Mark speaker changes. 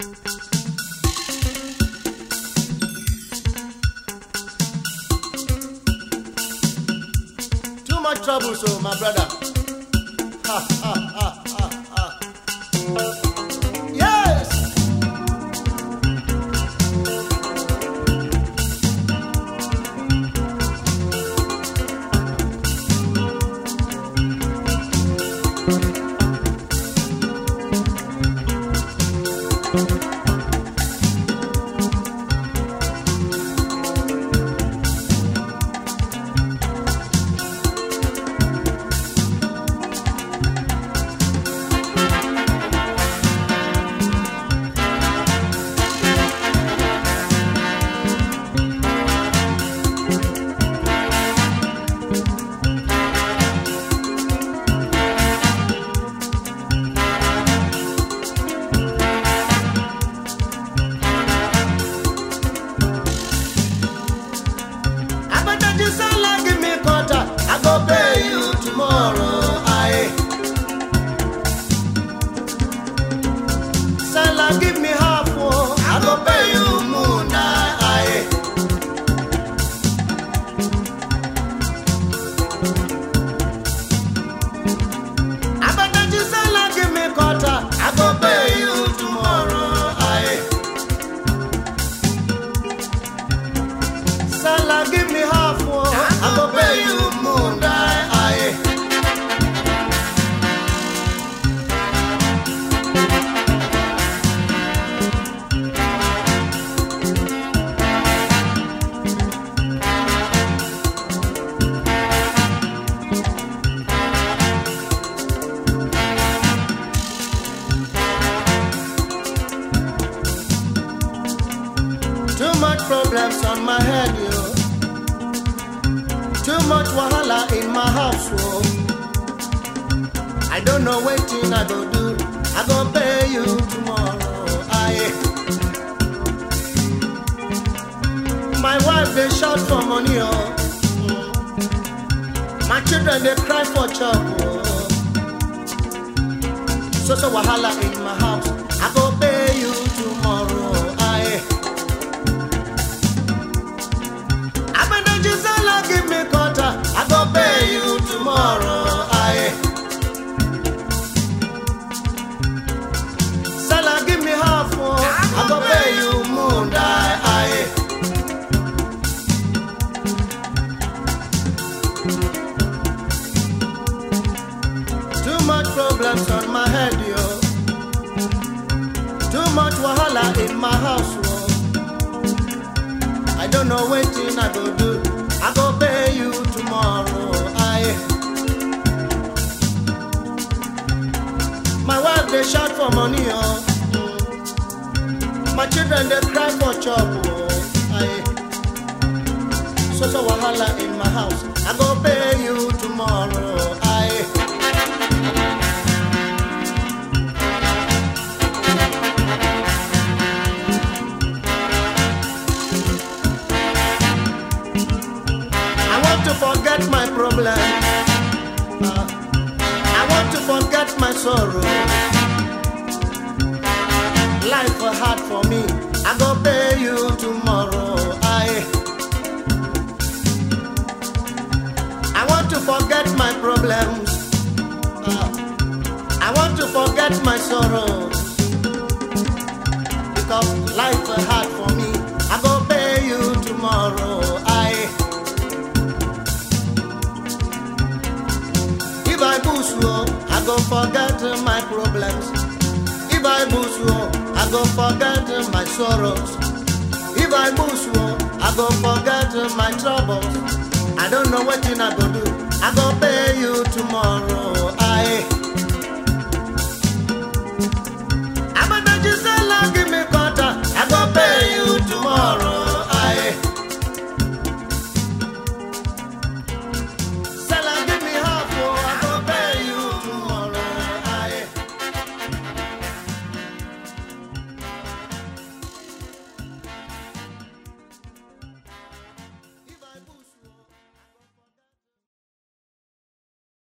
Speaker 1: Too much trouble, so my brother. Ha, ha, ha, ha, ha. Give me problems on my head, yo. Too much wahala in my house, yo. I don't know what thing I go do. I go pay you tomorrow. Aye. My wife they shout for money, oh. Mm. My children they cry for oh. So so wahala in my house. I go pay problems on my head, yo. Too much wahala in my house, yo. I don't know what I go do. I go pay you tomorrow. Aye. My wife they shout for money. Mm. My children they cry for oh. Aye. So so wahala in my house. I go pay forget my problem. Uh, I want to forget my sorrow. Life was hard for me. I go pay you tomorrow. I I want to forget my problems. Uh, I want to forget my sorrows. Because life I boost you, I go forget my problems. If I boost you, I go forget my sorrows. If I boost you, I go forget my troubles. I don't know what thing I go do. I go pay you tomorrow.